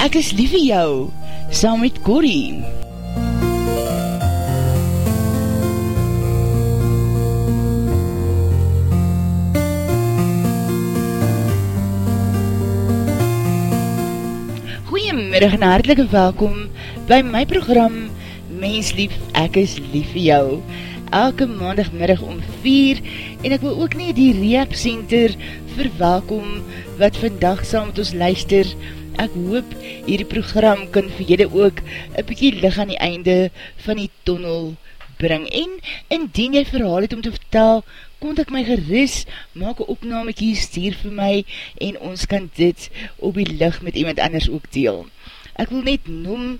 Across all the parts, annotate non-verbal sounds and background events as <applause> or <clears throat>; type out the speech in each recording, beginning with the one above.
Ek is lief vir jou, saam met Corrie. Goeiemiddag en hartelike welkom by my program Menslief, ek is lief vir jou. Elke maandagmiddag om 4 en ek wil ook nie die Reap Center verwelkom wat vandag saam met ons luister ek hoop hierdie program kan vir julle ook een bykie lig aan die einde van die tunnel bring. En indien jy verhaal het om te vertel, kontak my geris, maak een opnamekie, stuur vir my en ons kan dit op die lig met iemand anders ook deel. Ek wil net noem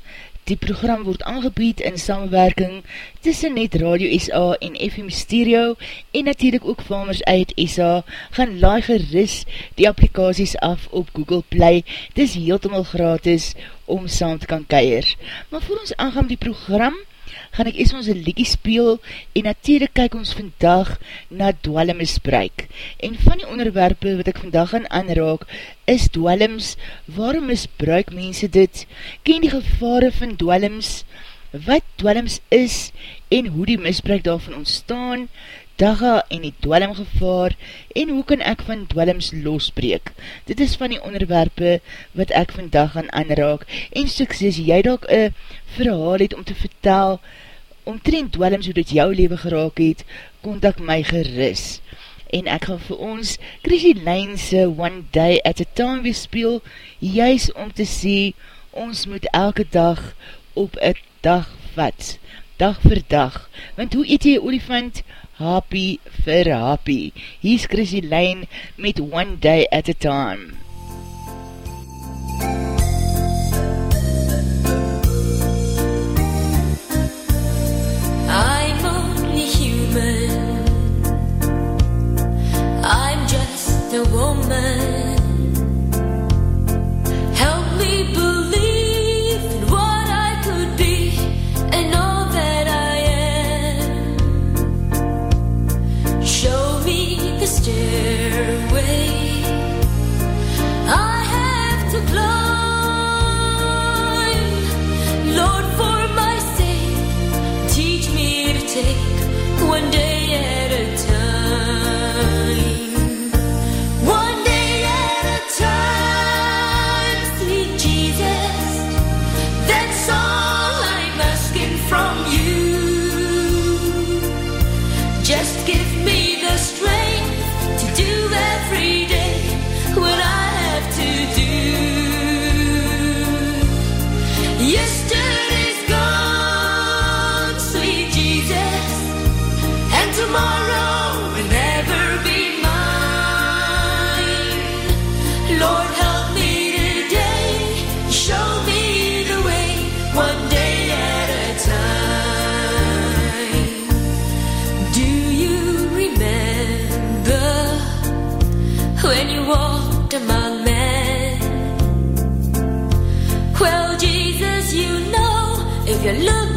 Die program word aangebied in samenwerking tussen Net Radio SA en FM Stereo en natuurlijk ook Farmers uit SA gaan laai geris die applikaties af op Google Play. Het is heeltemal gratis om saam te kan keir. Maar voor ons aangaan die program, gaan ek eers ons een liekie speel en natuurlijk kyk ons vandag na dwellemisbruik. En van die onderwerpe wat ek vandag gaan aanraak is dwellems, waarom misbruik mense dit, ken die gevare van dwellems, wat dwellems is en hoe die misbruik daarvan ontstaan, dagga en die dwellemgevaar en hoe kan ek van dwellems losbreek. Dit is van die onderwerpe wat ek vandag gaan aanraak en soks as jy dalk een verhaal het om te vertel omtrent dwellems hoe dit jou leven geraak het, kontak my geris. En ek gaan vir ons Chrissy Lijnse One Day at a Time weerspeel, juist om te sê, ons moet elke dag op een dag vat, dag vir dag. Want hoe eet jy olifant? Happy vir happy. Hier is Chrissy Lane met One Day at a Time. I'm Well, Jesus, you know if you look.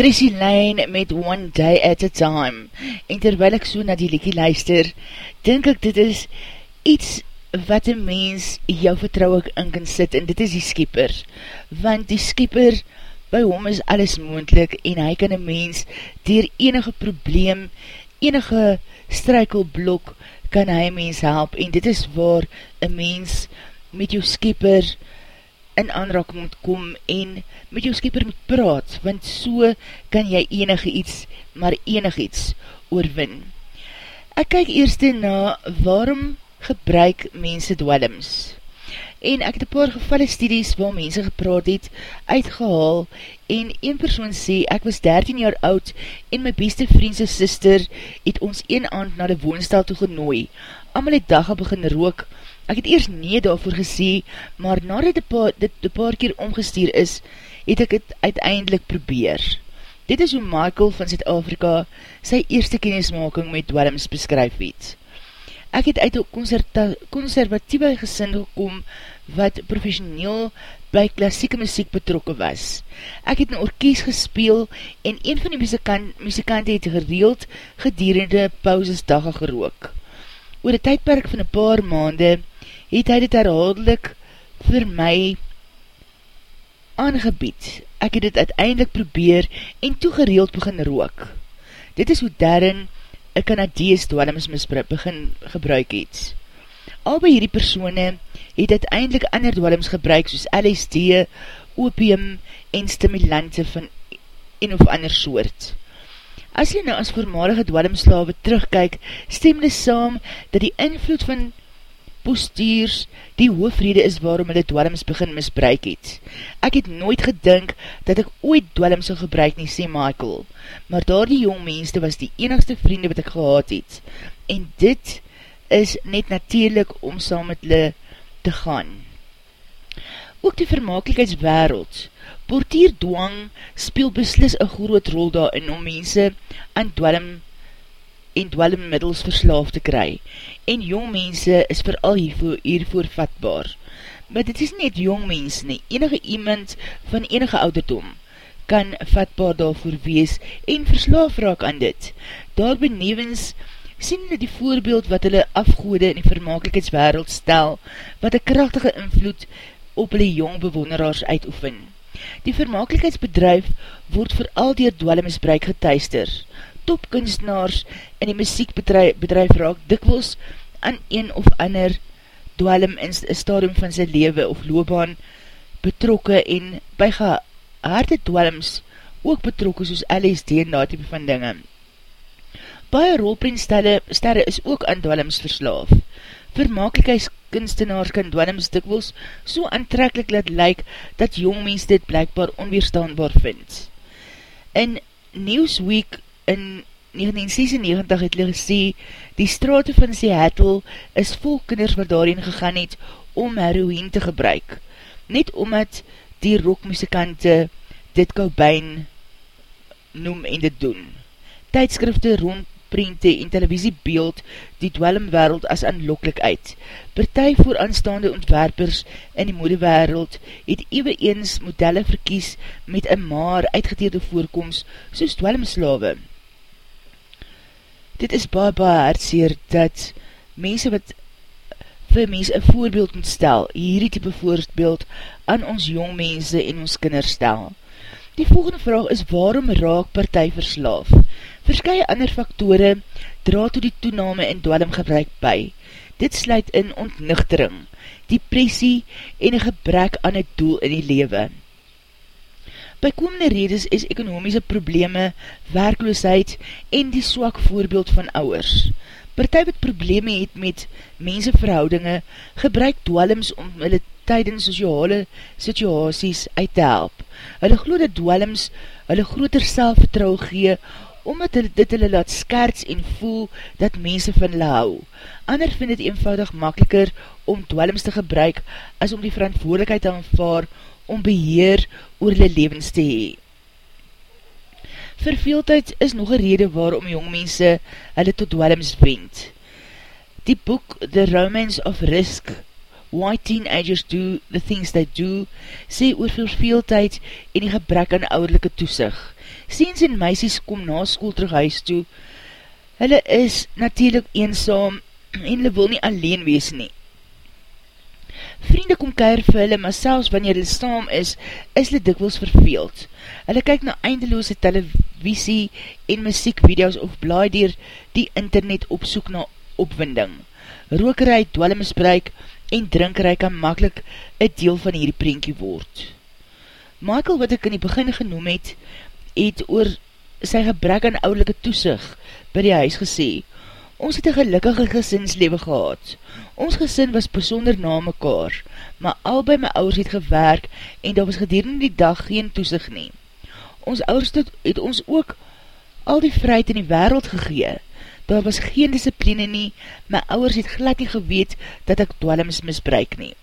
Chrissy Lane met One Day at a Time. En terwyl ek so na die liekie luister, denk ek dit is iets wat een mens jou vertrouw in kan sit, en dit is die skieper. Want die skieper, by hom is alles moendlik, en hy kan een mens dier enige probleem, enige strykelblok, kan hy mens help, en dit is waar een mens met jou skieper in aanrak moet kom en met jou skieper moet praat, want so kan jy enige iets, maar enige iets oorwin. Ek kyk eerst na waarom gebruik mense dwellings. En ek het een paar gevalle studies waar mense gepraat het, uitgehaal, en een persoon sê, ek was 13 jaar oud, en my beste vriendse sister het ons een aand na die woonstel toe genooi. Amal het dag al begin rook, Ek het eers nie daarvoor gesê, maar nadat dit pa, dit die paar keer omgestuur is, het ek het uiteindelik probeer. Dit is hoe Michael van Zuid-Afrika sy eerste kennismaking met dwellings beskryf het. Ek het uit een conservatieve gesin gekom wat professioneel by klassieke muziek betrokken was. Ek het in orkies gespeel en een van die muzikant, muzikante het gereeld gedierende pauses dagga gerook. Oor die tydperk van een paar maande het hy dit herhaaldelik vir my aangebied. Ek het dit uiteindelik probeer en toegereeld begin rook. Dit is hoe Darren een Canadees dwallingsmisbruik begin gebruik het. Al by hierdie persone het uiteindelik ander dwallims gebruik soos LSD, opium en stimulante van een of ander soort. As jy nou as voormalige dwallimslawe terugkyk, stem jy saam dat die invloed van postuurs die hoofrede is waarom hulle dwellings begin misbruik het. Ek het nooit gedink dat ek ooit dwellings sal gebruik nie, sê Michael, maar daar die jong mense was die enigste vriende wat ek gehad het, en dit is net natuurlijk om saam met hulle te gaan. Ook die vermakelijkheidswereld, portier dwang speel beslis een groot rol daarin om mense aan dwellings en dwellingmiddels verslaaf te kry, en jong mense is vooral hiervoor, hiervoor vatbaar. Maar dit is net jong mense nie, enige iemand van enige ouderdom kan vatbaar daarvoor wees en verslaaf raak aan dit. Daar benevens sien hulle die voorbeeld wat hulle afgoede in die vermakelijkheidswereld stel, wat een krachtige invloed op hulle jong bewonderaars uitoefen. Die vermakelijkheidsbedrijf word vooral dier dwellemisbruik getuister, topkunstenaars in die muziekbedrijf raak dikwels aan een of ander dwellum in stadium van sy lewe of loopbaan betrokke en by gehaarde dwellums ook betrokke soos LSD dat type van dinge. Baie rolprintsterre is ook aan dwellums verslaaf. Vermakelijkheidskunstenaars kan dwellums dikwels so aantrekkelijk laat lyk dat jongmens dit blijkbaar onweerstaanbaar vind. In Newsweek in 1996 het hulle gesê, die straat van Seattle is vol kinders wat daarin gegaan het om heroïne te gebruik. Net omdat die rockmusikante dit Cobain noem en dit doen. Tijdskrifte rond prente en televisiebeeld die dwellingwereld as aanlokkelijk uit. Partij voor aanstaande ontwerpers in die modewereld het ewe eens modelle verkies met een maar uitgeteerde voorkomst soos dwellingslawe dit is baie baie hartseer dat mense wat vir mense een voorbeeld moet stel, hierdie type voorbeeld aan ons jong mense en ons kinders stel. Die volgende vraag is waarom raak partij verslaaf? Verskye ander faktore dra toe die toename in dwellinggebruik by. Dit sluit in ontnuchtering, depressie en een gebrek aan het doel in die lewe. Bykomende redes is ekonomiese probleme, werkloosheid en die swak voorbeeld van ouwers. Partij wat probleme het met menseverhoudinge, gebruik dwellings om hulle tydens sociale situasies uit te help. Hulle glo dat dwellings hulle groter selfvertrouw gee, omdat hulle dit hulle laat skerts en voel dat mense van hulle hou. Ander vind het eenvoudig makkeliker om dwellings te gebruik as om die verantwoordelikheid te aanvaar om beheer oor hulle levens te hee. Verveeldheid is nog een rede waarom jongmense hulle tot dwellings wend. Die boek The Romance of Risk Why Teenagers Do The Things They Do, sê oor verveeldheid en die gebrek aan ouderlijke toesig. Seens en meisies kom na school terug huis toe, hulle is natuurlijk eenzaam en hulle wil nie alleen wees nie. Vriende kom keir vir hulle, maar selfs wanneer hulle saam is, is hulle dikwels verveeld. Hulle kyk na eindeloose televisie en muziekvideo's of blaai dier die internet op soek na opwinding. Rokerij, dwellemisbruik en drinkerij kan makkelijk een deel van hierdie prentjie word. Michael, wat ek in die begin genoem het, het oor sy gebrek aan oudelike toesig by die huis gesê, ons het een gelukkige gesinslewe gehad. Ons gesin was besonder na mekaar, maar al by my ouders het gewerk en daar was gedurende die dag geen toesig neem ons ouders het, het ons ook al die vryheid in die wereld gegee. Daar was geen discipline nie, my ouders het glad nie geweet dat ek dwellings misbruik nie.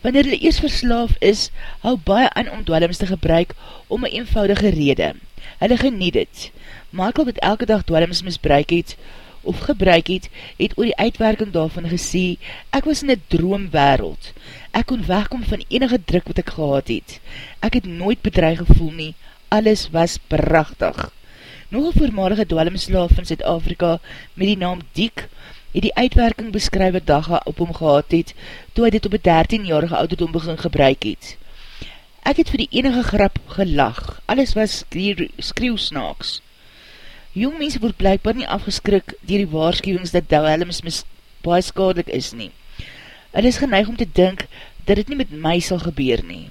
Wanneer hulle eers verslaaf is, hou baie aan om dwellings te gebruik om een eenvoudige rede. Hulle geniet het. Michael wat elke dag dwellings misbruik het, of gebruik het, het oor die uitwerking daarvan gesê, ek was in een droomwereld. Ek kon wegkom van enige druk wat ek gehad het. Ek het nooit bedreig gevoel nie, alles was prachtig. Nog een voormalige dwelmslaaf van Zuid-Afrika met die naam Diek, het die uitwerking beskrywe dag op hom gehad het, toe hy dit op een 13-jarige ouderdom begin gebruik het. Ek het vir die enige grap gelag, alles was skreeuwsnaaks. Jong mense word blijkbaar nie afgeskrik dier die waarschuwings dat Helms mis baie skadelik is nie. Hulle is geneig om te dink dat het nie met my sal gebeur nie.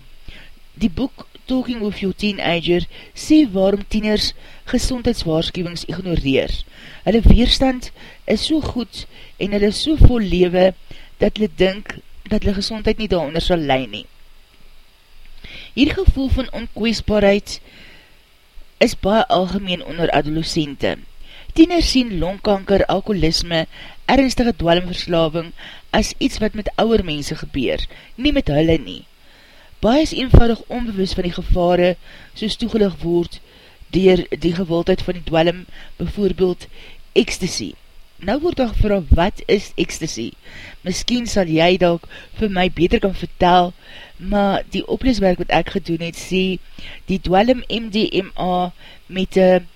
Die boek Talking with Your Teenager sê waarom tieners gezondheidswaarschuwings ignoreer. Hulle weerstand is so goed en hulle is so vol lewe dat hulle dink dat hulle gezondheid nie daaronder sal leid nie. Hier gevoel van onkwestbaarheid is baie algemeen onder adolescente. Tieners sien longkanker, alkoholisme, ernstige dwelmverslaving as iets wat met ouwer mense gebeur, nie met hulle nie. Baie is eenvoudig onbewus van die gevare soos toegelig word dier die gewildheid van die dwelm, bijvoorbeeld ecstasy. Nou word daar gevra, wat is ecstasy? Miskien sal jy dalk vir my beter kan vertel, maar die opleeswerk wat ek gedoen het, sê, die dwellum MDMA met een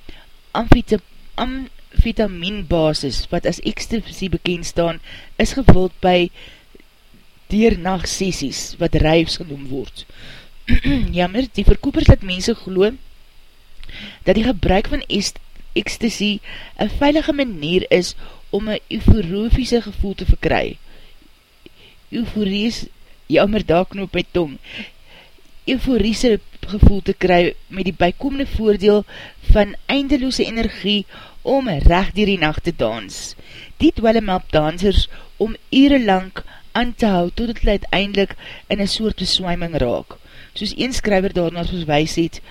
amfetaminbasis, wat as ecstasy bekend staan, is gevuld by diernacht sessies, wat rijfs genoem word. <clears throat> Jammer, die verkoopers laat mense geloo, dat die gebruik van ecstasy een veilige manier is om een euforofiese gevoel te verkry. Euforie is jammer daar knoop my tong, euforiese gevoel te kry met die bykomende voordeel van eindeloose energie om recht dier die nacht te dans. Dit wel help dansers om ure lang aan te hou tot het uiteindelik in een soort beswaiming raak. Soos een skryver daarna verwijs het,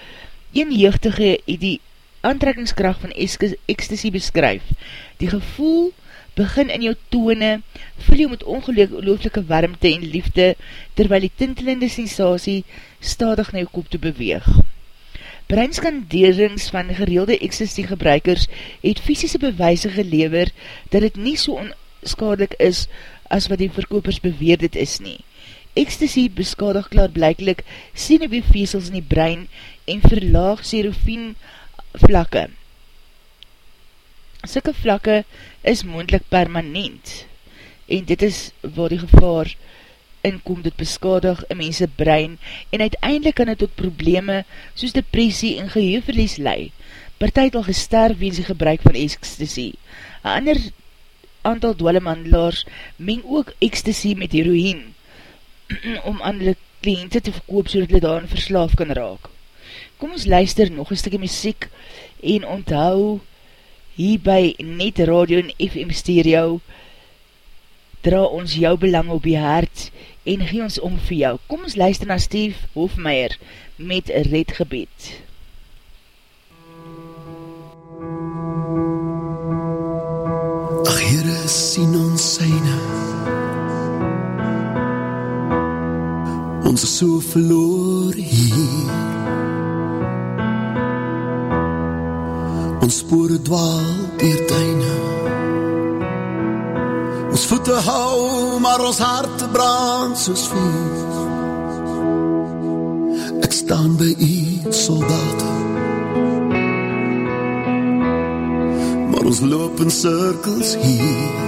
een jeugdige het die aantrekkingskracht van ecstasy beskryf. Die gevoel begin in jou tone, voel jou met ongelooflike warmte en liefde, terwyl die tintelende sensatie stadig na jou kop te beweeg. Breinskanderings van gereelde ecstasy gebruikers het fysische bewijse gelever dat het nie so onskadelik is as wat die verkopers beweer dit is nie. Ecstasy beskadig klaarblijklik sineweefesels in die brein en verlaag serofien vlakke. Sikke vlakke is moendlik permanent en dit is waar die gevaar inkom, dit beskadig in mense brein en uiteindelik kan het tot probleme soos depressie en geheuverlies lei. Partij al gesterf weens die gebruik van ecstasy. Een ander aantal dwellemandelaars meng ook ecstasy met heroïne <clears throat> om aan die kliënte te verkoop so dat hulle daarin verslaaf kan raak. Kom ons luister nog een stukje muziek en onthou hier by Net Radio en FM Stereo dra ons jou belang op die hart en gee ons om vir jou. Kom ons luister na Steve Hofmeier met Red Gebed. Ach Heere, sien ons syne Ons is so verloor hier Ons spore dwaal dier tuine Ons voete hou, maar ons hart brand soos vuur. Ek staan by u soldaat. Maar ons loop in cirkels hier.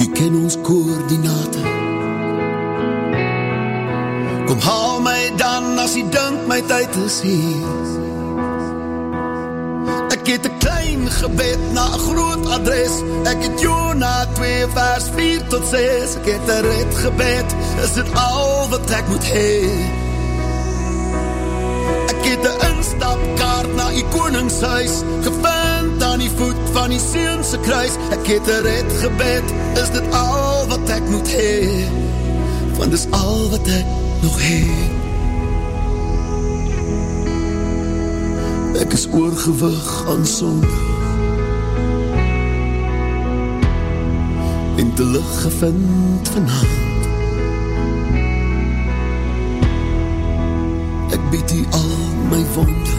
U ken ons koordinate. Kom haal as u dink my tyd is hier. Ek het 'n klein gebed na 'n groot adres. Ek het Jona 2 vers 4 tot 6. Ek het 'n red gebed. Is dit al wat ek moet hê? Ek het 'n instapkaart na u koningshuis gevind aan die voet van die seun se kruis. Ek het 'n red gebed. Is dit al wat ek moet hê? Want dis al wat ek nog het. Ek is oorgewig aan sonde. En te lig gevind vanavond Ek bied u al my wonde.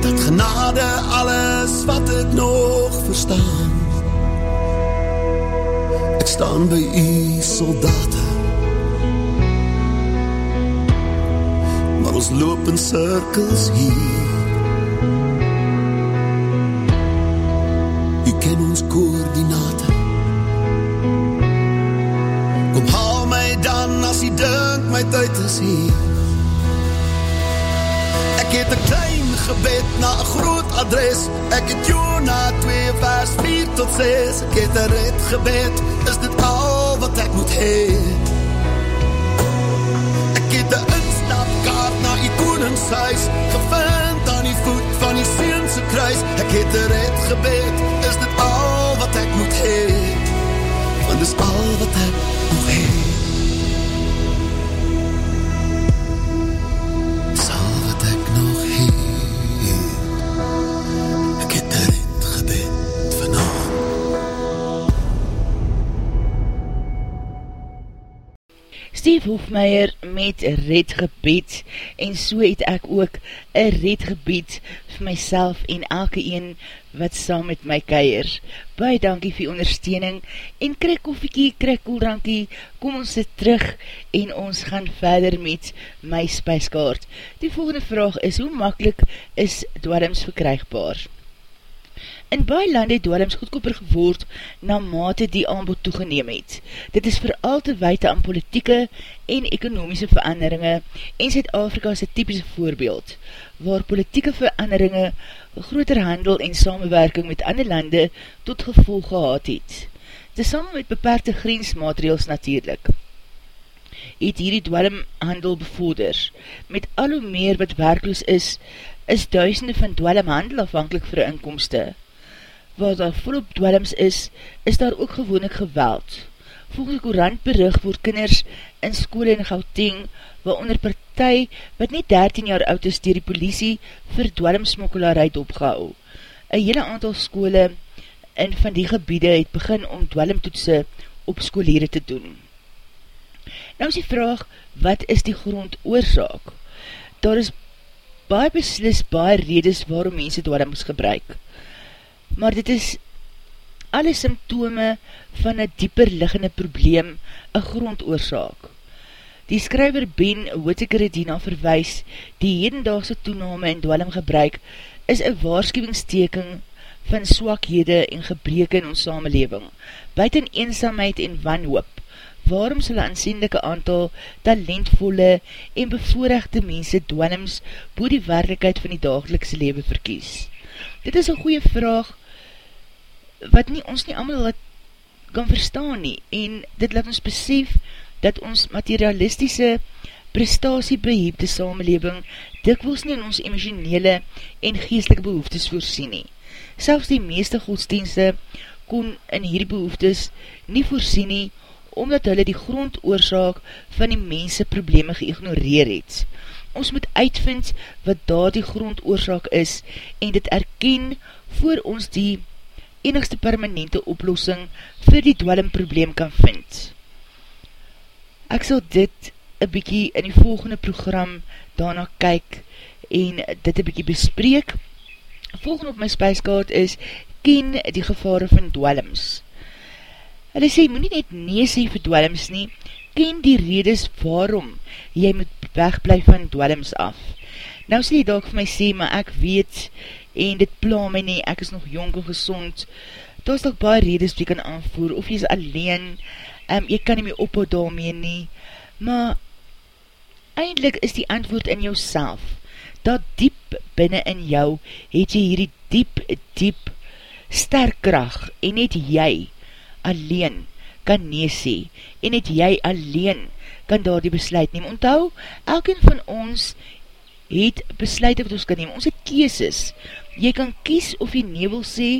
Dat genade alles wat ek nog verstaan. Ek staan by u soldaten ons loop in cirkels hier. U ken ons koordinate Kom haal my dan as jy dink my tyd is hier. Ek het een klein gebed na een groot adres. Ek het Jona 2 vers 4 tot 6 Ek het een red gebed, is dit al wat ek moet heen Ek het een kaart na die koningshuis Gevind aan die voet van die seense kruis. Ek het er het gebed Is dit al wat ek moet hee Want is al wat ek nog hee Steve Hofmeyer met Red Gebed en so het ek ook een Red Gebed vir myself en elke een wat saam met my keier. Baie dankie vir ondersteuning en krik koffiekie, krik koeldrankie, kom ons sit terug en ons gaan verder met my spijskaart. Die volgende vraag is, hoe makkelijk is dwarms verkrijgbaar? In baie lande het dwellings goedkoper geword na mate die aanbod toegeneem het. Dit is vooral te weite aan politieke en ekonomiese veranderinge en Zuid-Afrika is een typische voorbeeld, waar politieke veranderinge groter handel en samenwerking met ander lande tot gevolg gehad het. Samen met beperkte grensmaterials natuurlijk het hierdie dwelmhandel bevorder. Met al hoe meer wat werkloos is, is duisende van dwelmhandel afhankelijk vir inkomste waar daar volop dwellings is, is daar ook gewoonlik geweld. Volgens Courant berig word kinders in skole in Gauteng, waaronder partij wat nie 13 jaar oud is, dier die politie vir dwellingsmokkelarij opgehou. Een hele aantal skole in van die gebiede het begin om dwellimtoetse op skoolere te doen. Nou is die vraag, wat is die grond oorzaak? Daar is baie beslis baie redes waarom mense dwellings gebruik maar dit is alle symptome van een dieper liggende probleem, een grondoorzaak. Die skryver Ben Whittaker verwijs, die hedendaagse toename en dwellum gebruik, is een waarschuwingsteken van swakhede en gebreke in ons samenleving, buiten eenzaamheid en wanhoop. Waarom sal een aansienlijke aantal talentvolle en bevoorrechte mense dwellums boe die werkelijkheid van die dagelikse leven verkies? Dit is een goeie vraag, wat nie, ons nie allemaal wat kan verstaan nie, en dit laat ons besef, dat ons materialistische prestatiebeheepte samenleving dikwels nie in ons emotionele en geestelike behoeftes voorsien nie. Selfs die meeste godsdienste kon in hierdie behoeftes nie voorsien nie, omdat hulle die grondoorzaak van die mense probleme geignoreer het. Ons moet uitvind wat daar die grondoorzaak is en dit erken voor ons die enigste permanente oplossing vir die dwellingprobleem kan vind. Ek sal dit een bykie in die volgende program daarna kyk en dit een bykie bespreek Volgende op my spijskaart is, ken die gevare van dwellings. Hulle sê, moet nie net nee sê vir dwellings nie, ken die redes waarom jy moet wegblijf van dwellings af. Nou sê die dag vir my sê, maar ek weet, en dit pla my nie, ek is nog jong en gezond, daar is nog baie redes wat jy kan aanvoer, of jy is alleen, um, jy kan nie meer ophou daarmee nie, maar eindelijk is die antwoord in jou dat diep binnen in jou het jy hierdie diep, diep sterk kracht en net jy alleen kan nee sê en net jy alleen kan daar die besluit neem. Onthou, elkeen van ons het besluit wat ons kan neem. Ons het kieses. Jy kan kies of jy nee wil sê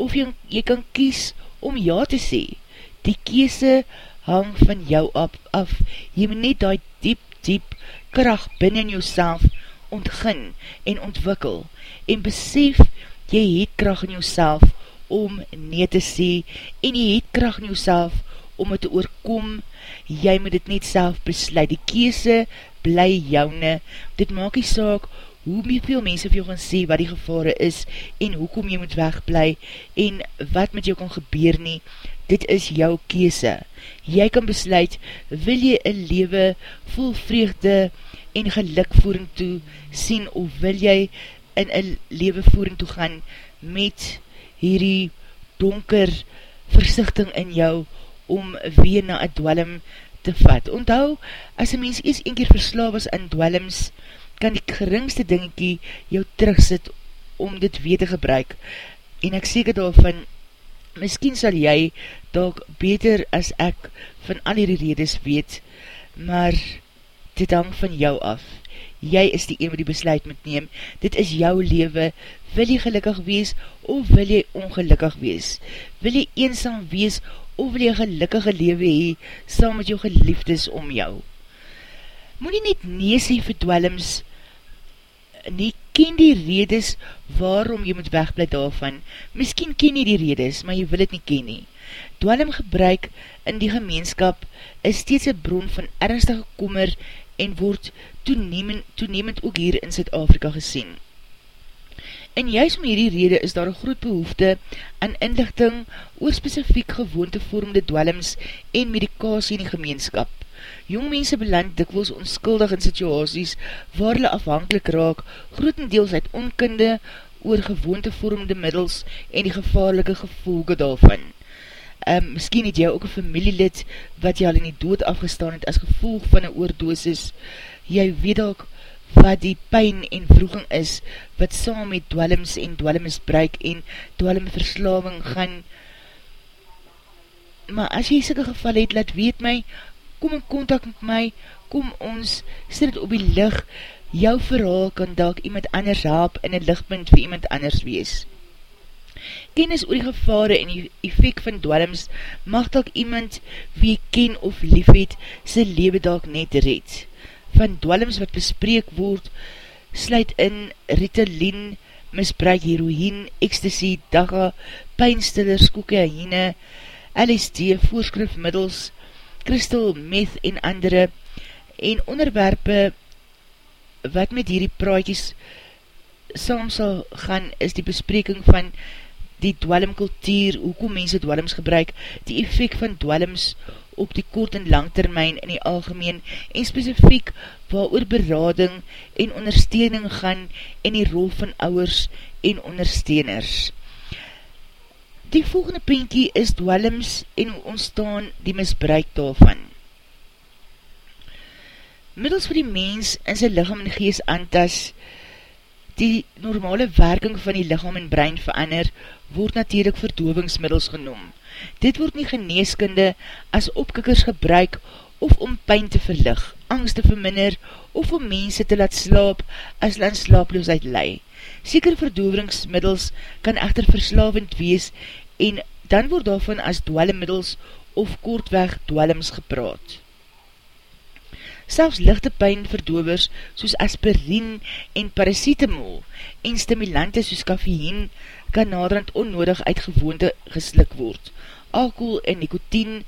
of jy, jy kan kies om ja te sê. Die kiese hang van jou af. af. Jy moet net die diep, diep kracht binnen jouself ontgin en ontwikkel en besef jy het kracht in jouself om nee te sê en jy het kracht in jouself om het te oorkom, jy moet het net self besluit, die kese bly joune, dit maak die saak hoe veel mense vir jou gaan sê wat die gevare is en hoekom jy moet wegbly en wat met jou kan gebeur nie, dit is jou kese. Jy kan besluit, wil jy een lewe vol vreugde en geluk voering toe sien of wil jy in een lewe voering toe gaan met hierdie donker versichting in jou om weer na een dwellum te vat. Onthou, as een mens ees een keer verslaaf was in dwellums, kan die geringste dingetjie jou terugsit om dit weer te gebruik. En ek seker daarvan, miskien sal jy dalk beter as ek van al die redes weet, maar dit hang van jou af. Jy is die een wat die besluit moet neem. Dit is jou lewe. Wil jy gelukkig wees of wil jy ongelukkig wees? Wil jy eenzaam wees of wil jy gelukkige lewe hee saam met jou geliefdes om jou? Moet jy net nees hee vir dwellings nie ken die redes waarom jy moet wegblij daarvan. Miskien ken jy die redes, maar jy wil het nie ken nie. Dwellum gebruik in die gemeenskap is steeds een bron van ernstige kommer en word toenemend, toenemend ook hier in Zuid-Afrika gesien. En juist om hierdie rede is daar een groot behoefte aan inlichting oor specifiek gewoonte vormde dwellings en medikasie in die gemeenskap. Jong mense beland dikwels onskuldig in situasies waar hulle afhankelijk raak, grotendeels uit onkunde oor gewoonte vormde middels en die gevaarlike gevolge daarvan um, miskien het jy ook een familielid wat jy al in die dood afgestaan het as gevolg van een oordosis, jy weet ook wat die pijn en vroeging is, wat saam met dwellings en dwellingsbruik en dwellingverslaving gaan. Maar as jy sikke geval het, laat weet my, kom in contact met my, kom ons, sit het op die licht, jou verhaal kan dalk iemand anders help en een lichtpunt vir iemand anders wees. Kennis oor die gevare en die effect van dwellings mag dalk iemand wie ken of lief het, sy lewe dalk net red. Van dwellings wat bespreek word, sluit in Ritalin, misbruik heroïne, ecstasy, dagga, pijnstillers, kokaine, LSD, voorskrifmiddels, crystal meth en andere, en onderwerpe wat met hierdie praatjes saam sal gaan, is die bespreking van die dwellimkultuur, hoekom mense dwellims gebruik, die effect van dwellims op die kort en lang termijn in die algemeen en specifiek waar oor berading en ondersteuning gaan en die rol van ouwers en ondersteuners. Die volgende pinkie is dwellims en ontstaan die misbruik daarvan. Middels vir die mens in sy lichaam en gees antas, die normale werking van die lichaam en brein verander, word natuurlijk verdovingsmiddels genoem. Dit word nie geneeskunde as opkikkers gebruik of om pijn te verlig, angst te verminder of om mense te laat slaap as land slaaploosheid lei. Seker verdovingsmiddels kan echter verslavend wees en dan word daarvan as dwellemiddels of kortweg dwellems gepraat. Selfs lichte pijnverdovers soos aspirin en parasitemol en stimulante soos kaffeïn kan naderhand onnodig uit gewoonte geslik word. Alkohol en nikotien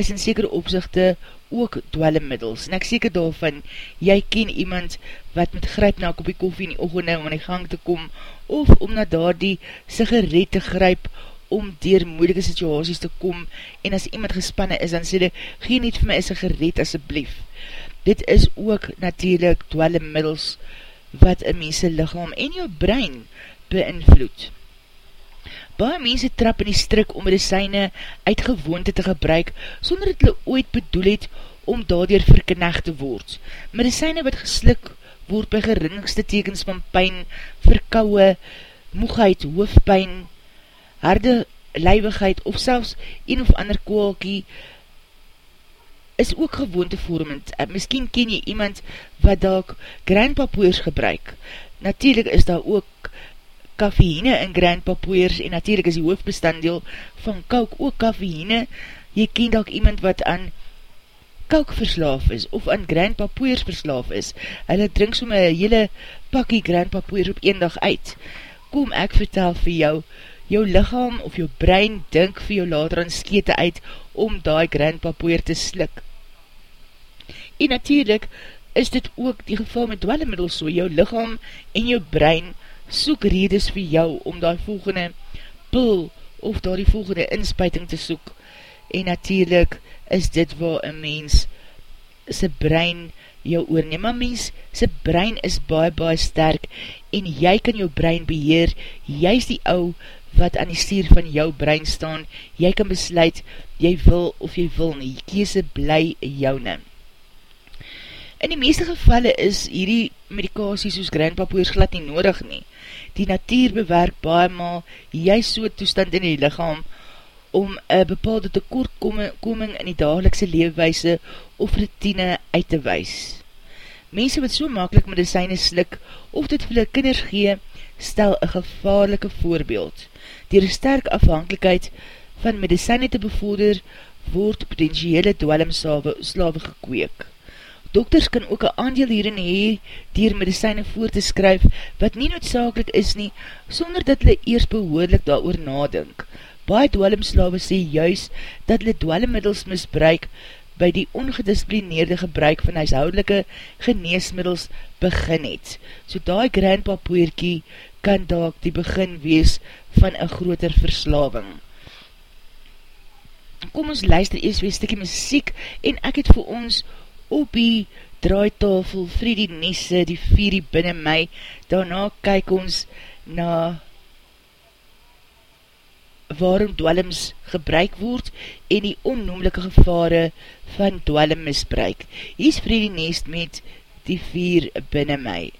is in sekere opzichte ook dwellemiddels, en ek seker daarvan, jy ken iemand wat met gryp na kopie koffie in die oogende om aan die gang te kom, of om na daar die sigaret te gryp, om dier moeilike situasies te kom, en as iemand gespanne is, dan sê die, gee niet vir my een sigaret asjeblief. Dit is ook natuurlijk dwellemiddels, wat een mense lichaam en jou brein beïnvloed. Baie mense trap in die strik om medicijne uit gewoonte te gebruik, sonder dat hulle ooit bedoel het om daardoor verknecht te word. Medicijne wat geslik word by geringste tekens van pijn, verkouwe, moegheid, hoofdpijn, harde leibigheid of selfs een of ander koolkie, is ook gewoontevormend. En miskien ken jy iemand wat dalk grindpapoers gebruik. Natuurlijk is daar ook kaffeïne in grindpapoers en natuurlijk is die hoofdbestanddeel van kouk ook kaffeïne. Jy ken dalk iemand wat aan kouk verslaaf is of aan grindpapoers verslaaf is. Hulle drink so my hele pakkie grindpapoers op een dag uit. Kom ek vertel vir jou, jou lichaam of jou brein dink vir jou later aan skete uit om die grindpapoer te slik. En natuurlijk is dit ook die geval met dwellemiddels so, jou lichaam en jou brein soek redes vir jou om die volgende pil of daar die volgende inspuiting te soek. En natuurlijk is dit waar een mens sy brein jou oorneem. Maar mens, sy brein is baie baie sterk en jy kan jou brein beheer. Jy is die ou wat aan die stier van jou brein staan. Jy kan besluit, jy wil of jy wil nie. Kiese bly jou neem. In die meeste gevalle is hierdie medikasie soos grindpapoers glad nie nodig nie. Die natuur bewerk baie maal juist so toestand in die lichaam om een bepaalde tekortkoming in die dagelikse leefwijse of routine uit te wees. Mense wat so makkelijk medicijne slik of dit vir hulle kinders gee, stel een gevaarlike voorbeeld. Dier een sterk afhankelijkheid van medicijne te bevorder, word potentiële dwelmslawe gekweek. Dokters kan ook een aandeel hierin hee dier medicijne voor te skryf wat nie noodzakelik is nie, sonder dat hulle eers behoorlik daar oor nadink. Baie dwelmslawe sê juist dat hulle dwelmmiddels misbruik by die ongedisciplineerde gebruik van huishoudelike geneesmiddels begin het. So daai grandpapoerkie kan daak die begin wees van een groter verslawing. Kom ons luister eers weer stikkie muziek en ek het vir ons op die draaitafel Friedie Nesse, die vierie binnen my, daarna kyk ons na waarom dwellings gebruik word en die onnoemlike gevare van dwelling misbruik. Hier is Friedie Nesse met die vier binnen my.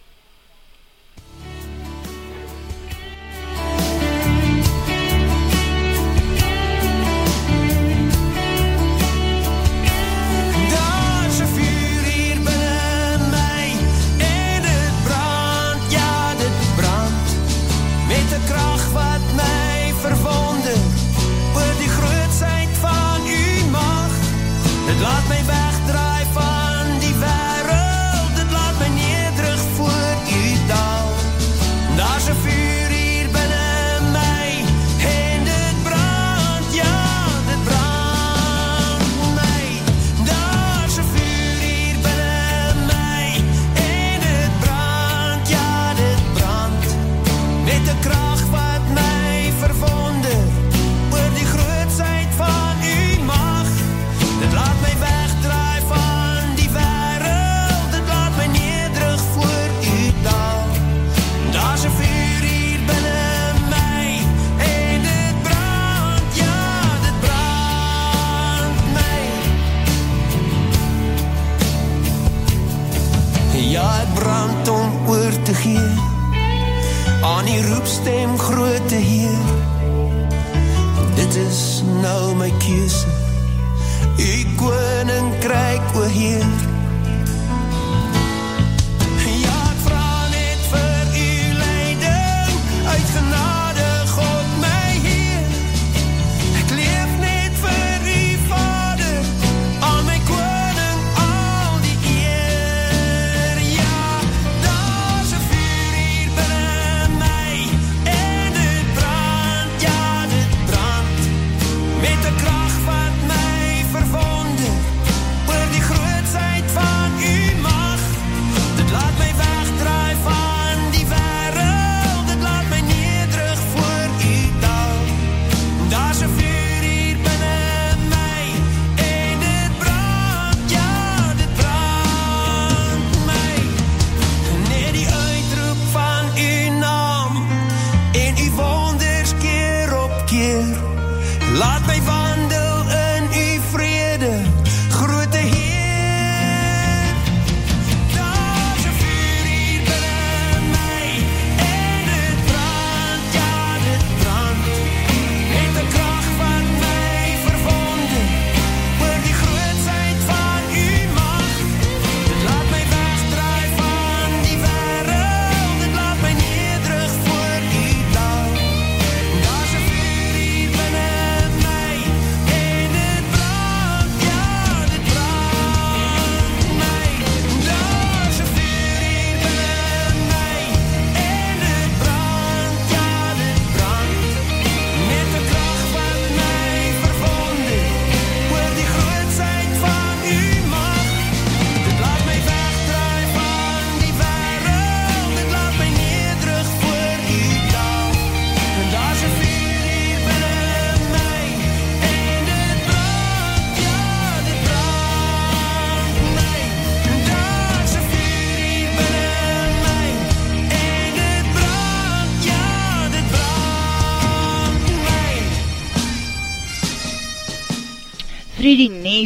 Laat mij van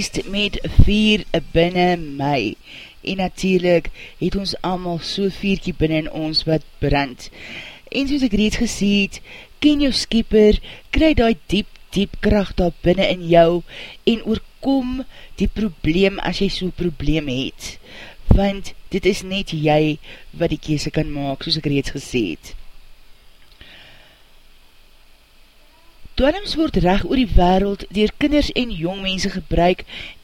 Nest met vier binnen my. En natuurlijk het ons allemaal so vierkie binnen ons wat brand. En soos ek reeds gesê het, ken jou skipper, kry die diep, diep kracht daar binnen in jou en oorkom die probleem as jy so probleem het. Want dit is net jy wat die kese kan maak, soos ek reeds gesê het. Dwellings word reg oor die wereld dier kinders en jongmense gebruik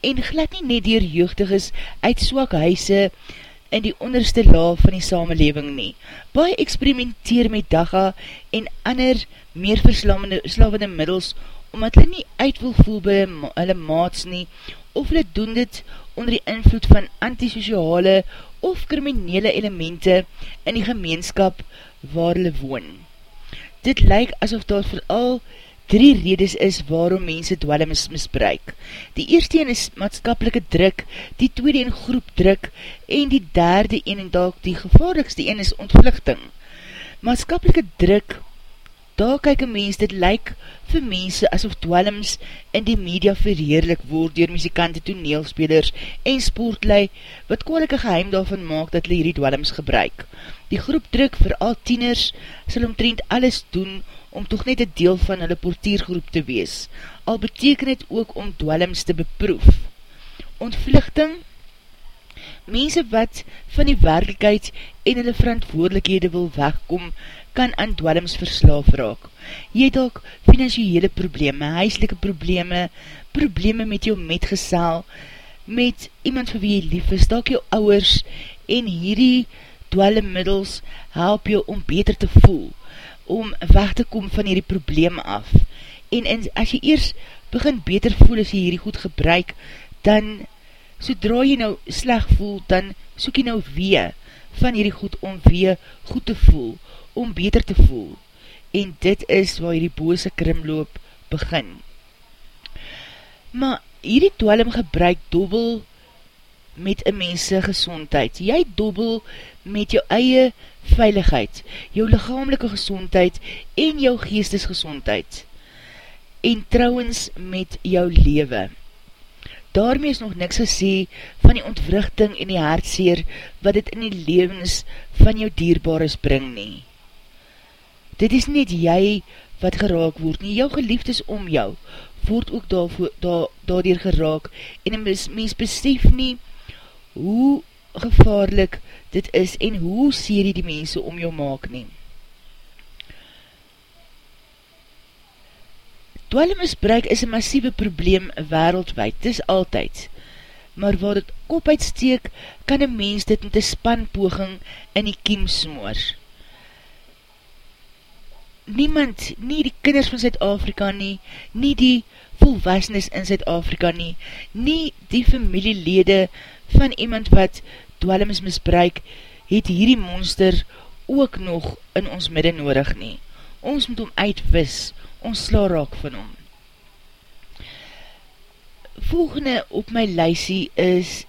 en glad nie net dier jeugdiges uit swak huise in die onderste laag van die samenleving nie. Baie experimenteer met dagga en ander meer verslavende middels omdat hulle nie uit wil voel by hulle maats nie of hulle doen dit onder die invloed van antisociale of kriminele elemente in die gemeenskap waar hulle woon. Dit lyk asof daar vooral drie redes is waarom mense dwellims misbruik. Die eerste een is maatskapelike druk, die tweede een groep druk, en die derde een en dalk die gevaarlikste een is ontvluchting. Maatskapelike druk, daar kyk een mens, dit lyk vir mense asof dwellims in die media verheerlik word door muzikante toneelspelers en sportlui, wat kwalike geheim daarvan maak dat hulle hierdie dwellims gebruik. Die groep druk vir al tieners sal omtrend alles doen om toch net een deel van hulle portiergroep te wees, al beteken het ook om dwellings te beproef. Ontvluchting Mense wat van die werkelijkheid en hulle verantwoordelikhede wil wegkom, kan aan dwellings verslaaf raak. Jy het ook financiële probleme, huiselike probleme, probleme met jou metgesaal, met iemand vir wie jy lief is, dalk jou ouwers, en hierdie dwellingmiddels help jou om beter te voel om weg te kom van hierdie probleem af. En, en as jy eers begin beter voel as jy hierdie goed gebruik, dan, sodra jy nou sleg voel, dan soek jy nou wee van hierdie goed om wee goed te voel, om beter te voel. En dit is waar hierdie bose krimloop begin. Maar hierdie dwellum gebruik dobbel met een mense gezondheid. Jy dobbel met jou eie veiligheid, jou lichamelike gezondheid en jou geestesgezondheid. En trouwens met jou lewe. Daarmee is nog niks gesê van die ontwrichting en die hartseer wat dit in die levens van jou dierbares bring nie. Dit is net jy wat geraak word nie, jou geliefdes om jou word ook daarvoor, daar, daardier geraak en een mens, besef nie hoe gevaarlik dit is en hoe serie die mense om jou maak neem. Dwellemisbruik is een massieve probleem wereldwijd, dis altyd. Maar waar het kop uitsteek, kan een mens dit met een spanpoging in die kiem smoor. Niemand, nie die kinders van Zuid-Afrika nie, nie die volwassenes in Zuid-Afrika nie, nie die familielede van iemand wat dwellims misbruik, het hierdie monster ook nog in ons midden nodig nie. Ons moet hom uitwis, ons sla raak van hom. Volgende op my lysie is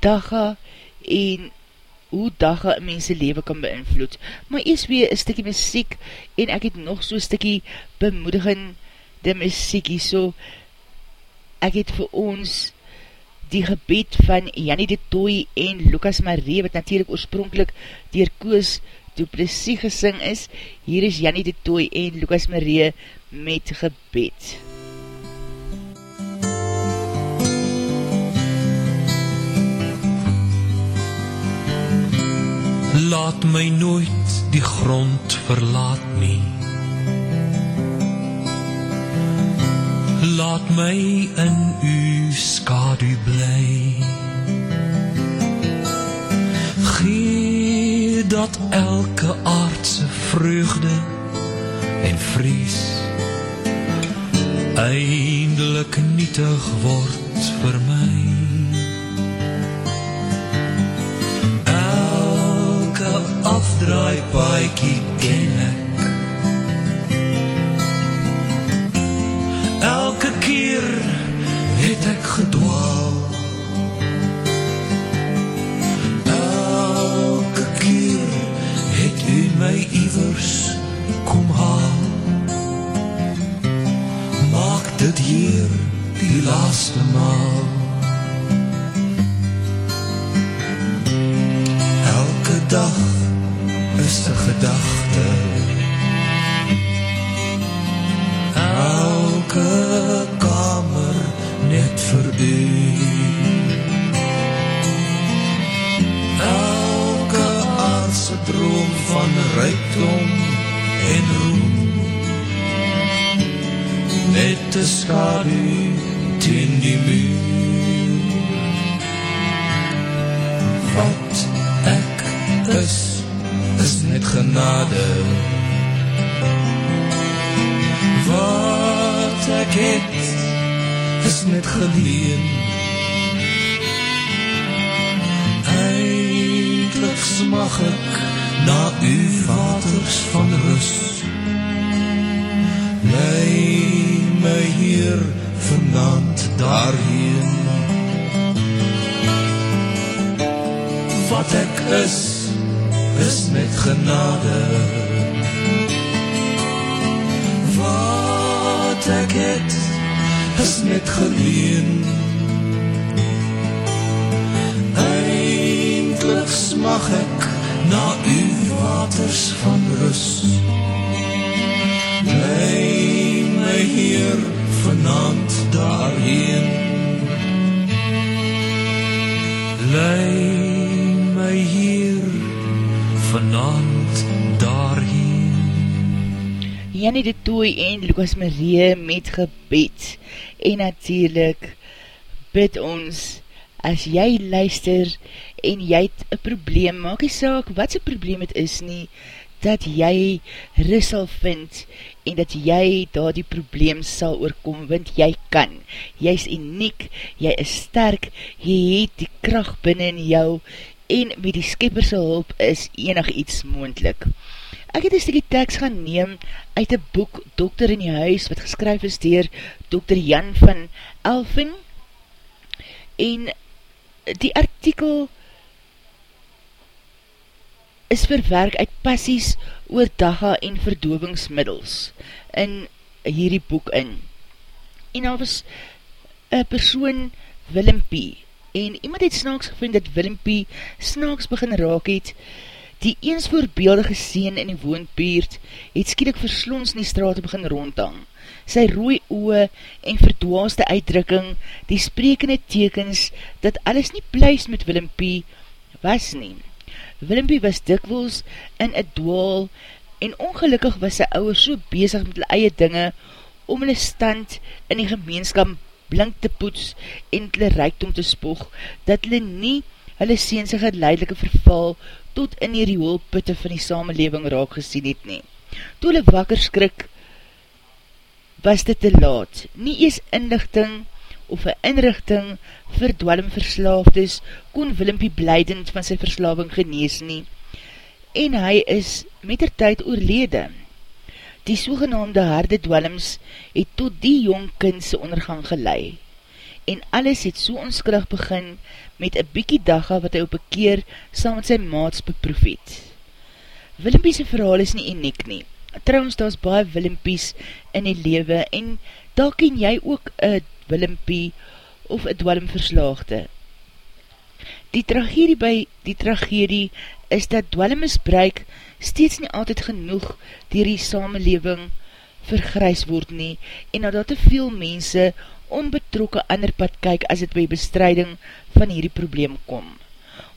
dagga en hoe dagga een mense leven kan beïnvloed. Maar eers weer een stikkie muziek en ek het nog so stikkie bemoedigende muziekie, so ek het vir ons die gebed van Jannie de Toy en Lucas Marie, wat natuurlijk oorspronkelijk dier Koos Duplessis gesing is. Hier is Jannie de Toy en Lucas Marie met gebed. Laat my nooit die grond verlaat nie Laat my in u skadu bly. Gee dat elke aardse vreugde en vries eindelik nietig word vir my. Elke afdraai paaikie ken ek het ek gedwaal. Elke keer het u my iwers kom haal. Maak dit hier die laaste maal. Elke dag is een gedachte Elke kamer vir u Elke aardse droom van rijkdom en roem Net te skadu teen die muur Wat ek is, is net genade Wat ek het, net geleen. Eindelijk smag ek na u waters van rust. Lei my hier vanavond daarheen. Wat ek is, is net genade. Wat ek het, is net geleen. Eindelijk smag ek na u waters van rust. Lei my hier vanavond daarheen. Lei my hier vanavond Jannie de Tooi en Lucas Marie met gebed. En natuurlijk bid ons, as jy luister en jy het een probleem, maak jy saak wat sy probleem het is nie, dat jy ris sal vind en dat jy daar die probleem sal oorkom, want jy kan. Jy is uniek, jy is sterk, jy het die kracht binnen jou en met die skepperse hulp is enig iets moendlik. Ek het een stukkie tekst gaan neem uit die boek Dokter in die Huis, wat geskryf is dier Dr. Jan van Elvin, en die artikel is verwerk uit passies oor dagga en verdovingsmiddels in hierdie boek in. En daar was een persoon, Willempie, en iemand het snaaks gevind dat Willempie snaaks begin raak het, die eens voorbeeldige seen in die woonbuurt het skielik verslons in die straat begin rondhang. Sy rooi oe en verdwaaste uitdrukking, die sprekende tekens, dat alles nie pluis met Willempie was nie. Willempie was dikwels in een dwaal en ongelukkig was sy ouwe so bezig met die eie dinge om hulle stand in die gemeenskap blink te poets en hulle reikdom te spog, dat hulle nie hulle seense geleidelike verval tot in die rioolputte van die samenleving raak gesien het nie. Toe hulle wakker skrik, was dit te laat. Nie ees inlichting of een inrichting vir dwalm verslaafd is, kon Willempie blijdend van sy verslaving genees nie. En hy is met der tyd oorlede. Die sogenaamde harde dwalms het tot die jong kindse ondergang gelei. En alles het so onskrig begin met een bykie dagga wat hy op een keer saam met sy maats beproef het. Willempies verhaal is nie uniek nie. Trouwens, daar is baie Willempies in die lewe en daar ken jy ook een Willempie of een dwalmverslaagde. Die tragedie by die tragedie is dat dwalmmisbruik steeds nie altyd genoeg dier die samenleving vergrys word nie en dat te veel mense onbetrokke ander pad kyk as het by bestrijding van hierdie probleem kom.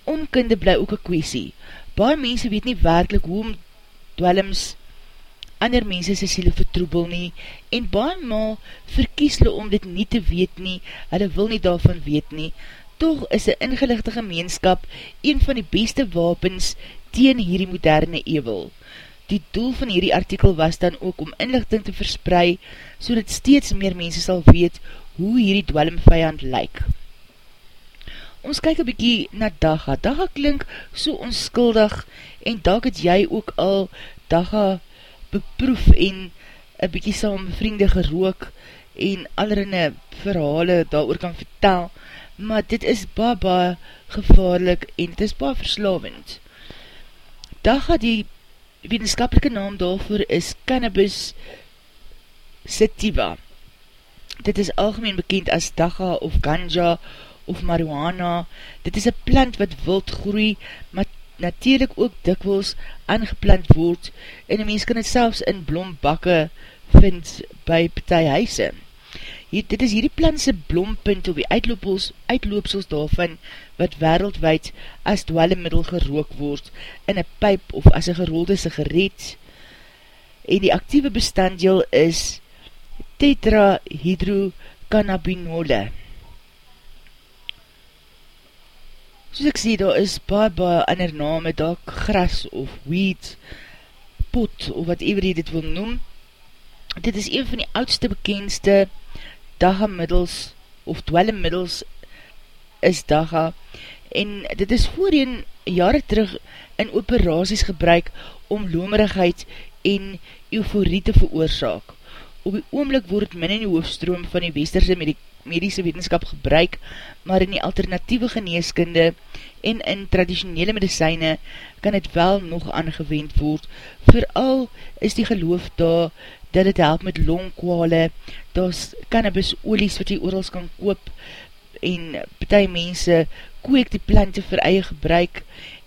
Onkunde bly ook een kwestie. Baie mense weet nie werkelijk hoe om dwalms ander mense sy siele vertroebel nie, en baie maal verkies hulle om dit nie te weet nie, hulle wil nie daarvan weet nie, toch is een ingelichte gemeenskap een van die beste wapens teen hierdie moderne ewel. Die doel van hierdie artikel was dan ook om inlichting te versprei, so dat steeds meer mense sal weet hoe hierdie dwelmvijand lyk. Ons kyk een bykie na Daga. Daga klink so onskuldig en dag het jy ook al Daga beproef en een bykie saam vriende gerook en allerine verhale daar oor kan vertel, maar dit is baie baie gevaarlik en dit is baie verslavend. Daga die wetenskapelike naam daarvoor is Cannabis sativa. Dit is algemeen bekend as daga of ganja of marijuana. Dit is een plant wat wild groei, maar natuurlijk ook dikwels aangeplant word en die mens kan het selfs in blombakke vind by partijhuise. Hier, dit is hierdie plantse blompunt op die uitloopsels, uitloopsels daarvan wat wereldwijd as dwellemiddel gerook word in een pyp of as een gerolde sigaret en die actieve bestanddeel is tetrahydrocannabinole. Soos ek sê, daar is baie baie ander name, daar gras of weed, pot of wat ever jy dit wil noem. Dit is een van die oudste bekendste dagamiddels of dwellemiddels is daga en dit is voorheen jare terug in operaties gebruik om lomerigheid en euforie te veroorzaak. Op die oomlik word min in die hoofstroom van die westerse medische wetenskap gebruik, maar in die alternatieve geneeskunde en in traditionele medicijne kan het wel nog aangewend word. Vooral is die geloof daar dat het help met longkwale, daar is cannabis olies wat jy oorals kan koop, en partij mense koek die plante vir eie gebruik,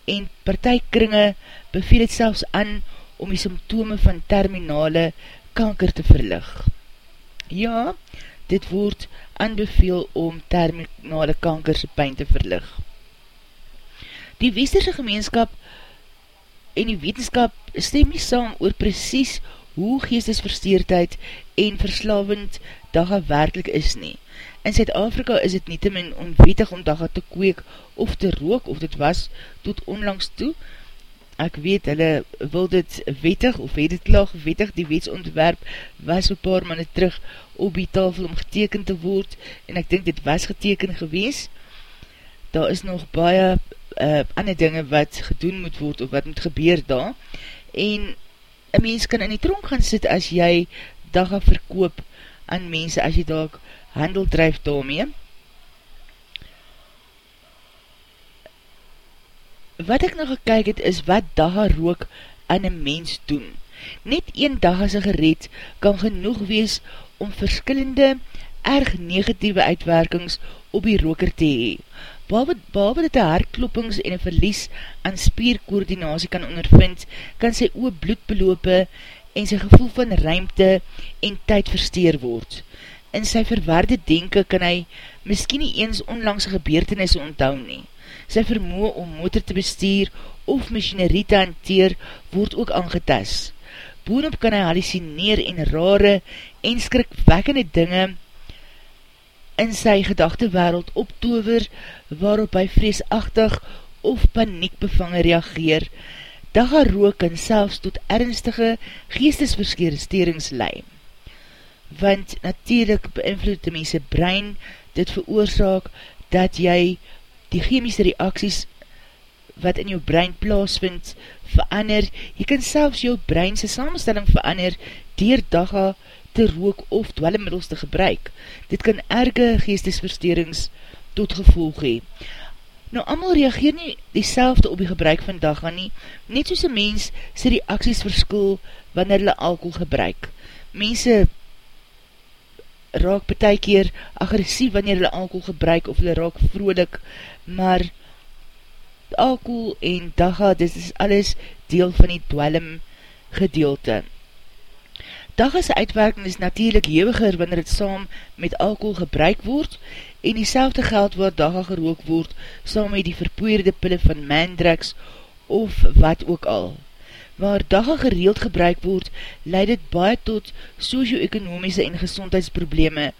en partij kringe beveel het selfs aan om die symptome van terminale kanker te verlig. Ja, dit word aanbeveel om terminale kankerse pijn te verlig. Die westerse gemeenskap en die wetenskap stem nie saam oor precies hoe geestesversteerdheid en verslavend daga werkelijk is nie. In Zuid-Afrika is het nie te min onwetig om daga te kweek of te rook of dit was tot onlangs toe. Ek weet, hulle wil dit wettig of het dit klaar wettig, die wetsontwerp was een paar manne terug op die tafel om geteken te word en ek dink dit was geteken gewees. Daar is nog baie uh, ander dinge wat gedoen moet word of wat moet gebeur daar en een mens kan in die tronk gaan sit as jy dagga verkoop aan mense, as jy dag handel drijf daarmee. Wat ek nog gekyk het is wat dagga rook aan een mens doen. Net een dagga sigaret kan genoeg wees om verskillende erg negatieve uitwerkings op die roker te hee behalwe dat die hartkloppings en een verlies aan spierkoordinatie kan ondervind, kan sy oor bloed belope en sy gevoel van ruimte en tyd versteer word. In sy verwaarde denken kan hy miskien nie eens onlangse gebeurtenisse onthou nie. Sy vermoe om motor te bestuur of machinerie te hanteer word ook aangetas. Boonop kan hy hallucineer en rare en skrikwekkende dinge in sy gedachte wereld optover waarop hy vreesachtig of paniekbevange reageer, daga rook en selfs tot ernstige geestesverskeersterings lei. Want natuurlijk beïnvloed die mense brein dit veroorzaak dat jy die chemische reacties wat in jou brein plaasvind verander, jy kan selfs jou breinse samenstelling verander dier daga te rook of dwellemiddels te gebruik. Dit kan erge geestesversterings tot gevolg hee. Nou, amal reageer nie die op die gebruik van dag aan nie, net soos een mens sy reacties verskil wanneer hulle alcohol gebruik. Mense raak betekeer agressief wanneer hulle alcohol gebruik of hulle raak vrolik, maar alcohol en dagga, dit is alles deel van die dwellem gedeelte. Dagga sy uitwerking is natuurlijk hewiger wanneer het saam met alcohol gebruik word en die selfde geld waar dagga gerook word saam met die verpoeerde pille van mandrax of wat ook al. Waar dagga gereeld gebruik word, leid het baie tot socio-economische en gezondheidsprobleme,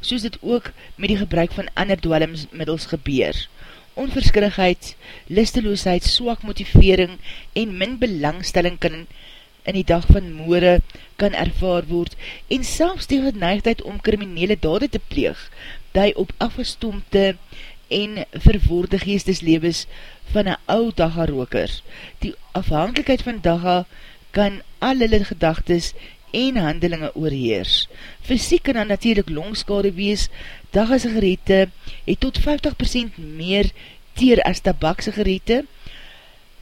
soos dit ook met die gebruik van ander dwellingsmiddels gebeur. Onverskilligheid, listeloosheid, swak motivering en min belangstelling kan in die dag van moore kan ervaar word en selfs die geneigdheid om kriminele dade te pleeg, die op afgestompte en verwoorde geesteslewes van een ou dagga-roker. Die afhankelijkheid van dagga kan al hulle gedagtes en handelinge oorheers. Fysiek kan dan natuurlijk longskade wees, dagga-sigarette het tot 50% meer teer as tabak-sigarette.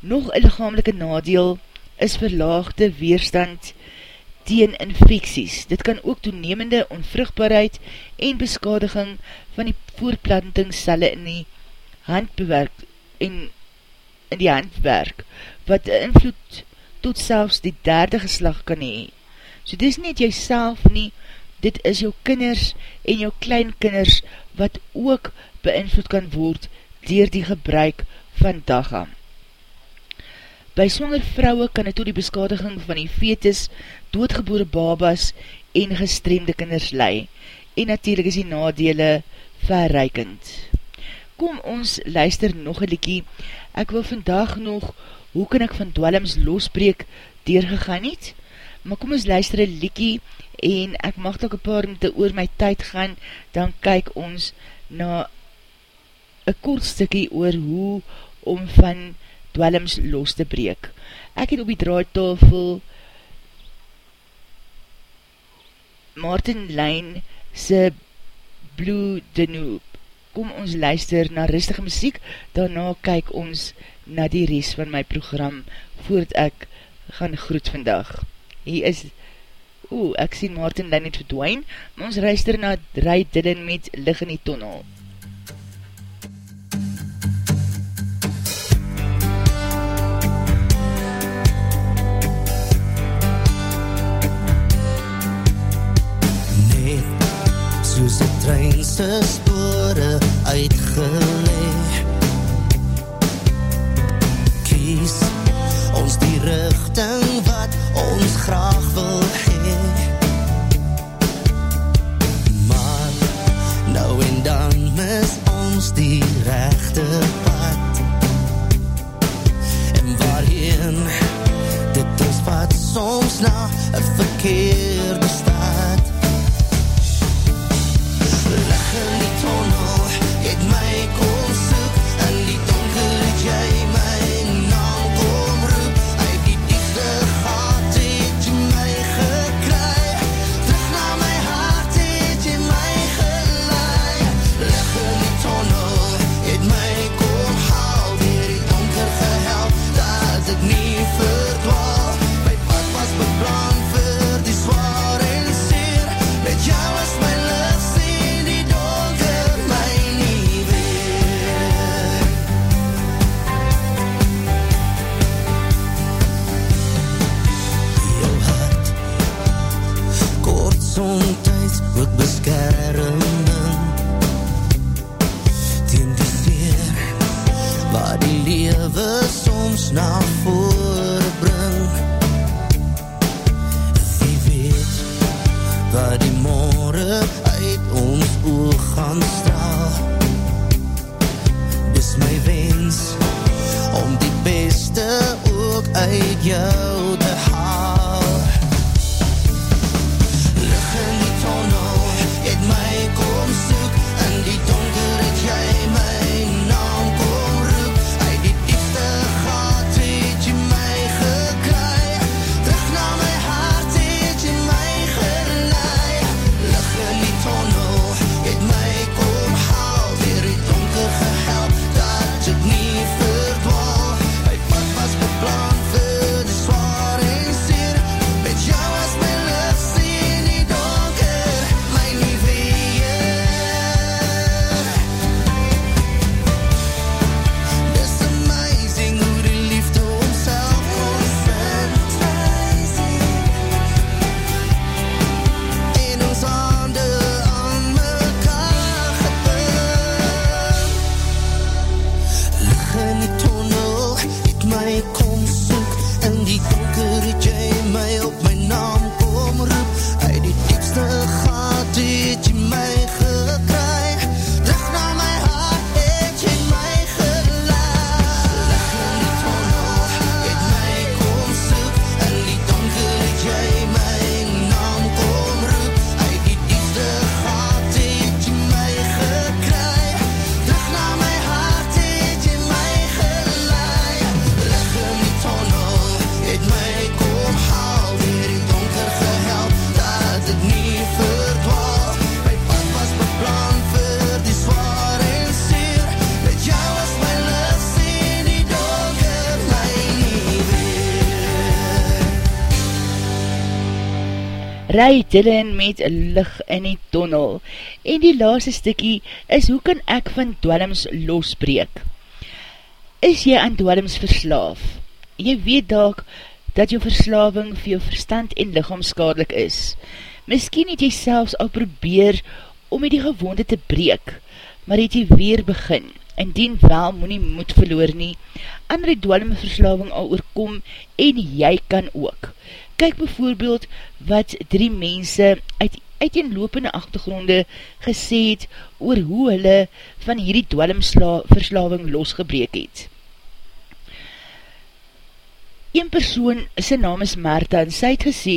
Nog een lichamelike nadeel is verlaagde weerstand teen infecties. Dit kan ook toenemende onvruchtbaarheid en beskadiging van die voorplantingscelle in die hand bewerk en in die handwerk, wat invloed tot selfs die derde geslag kan hee. So dis nie jy self nie, dit is jou kinders en jou kleinkinders wat ook beïnvloed kan word dier die gebruik van dagga. By swanger vrouwe kan het tot die beskadiging van die fetus, doodgebore babas en gestremde kinders lei. En natuurlijk is die nadele verreikend. Kom ons luister nog een liekie. Ek wil vandag nog, hoe kan ek van dwellings losbreek, deurgegaan niet? Maar kom ons luister een liekie en ek mag ook een paar minuten oor my tyd gaan, dan kyk ons na een kort stikkie oor hoe om van dwellings los te breek. Ek het op die draaitafel Martin Lijn se Blue Danube. Kom ons luister na rustige muziek, daarna kyk ons na die rest van my program, voordat ek gaan groet vandag. Hier is, oe, ek sien Martin Lijn het verdwijn, maar ons luister na Dry Dylan met Lig in die Tunnel. soos trein se spore uitgeleg. Kies ons die richting wat ons graag wil hee Maar nou en dan mis ons die rechte pad. En waarheen? Dit is wat soms na een verkeerde Het my kom soek In die donker het jy beste ook uit jou te haal Ry Dylan met lig in die tonnel. En die laaste stikkie is hoe kan ek van dwellings losbreek? Is jy aan dwellings verslaaf? Jy weet dalk dat jou verslaving vir jou verstand en lichaam skadelik is. Miskien het jy selfs al probeer om met die gewoonte te breek, maar het jy weer begin. Indien wel, moet nie moed verloor nie. Ander die dwellingverslaving al oorkom en jy kan ook. Kyk bijvoorbeeld wat drie mense uit uiteenlopende achtergronde gesê het oor hoe hulle van hierdie dwelmverslaving losgebreek het. Een persoon, sy naam is Martha, en sy het gesê,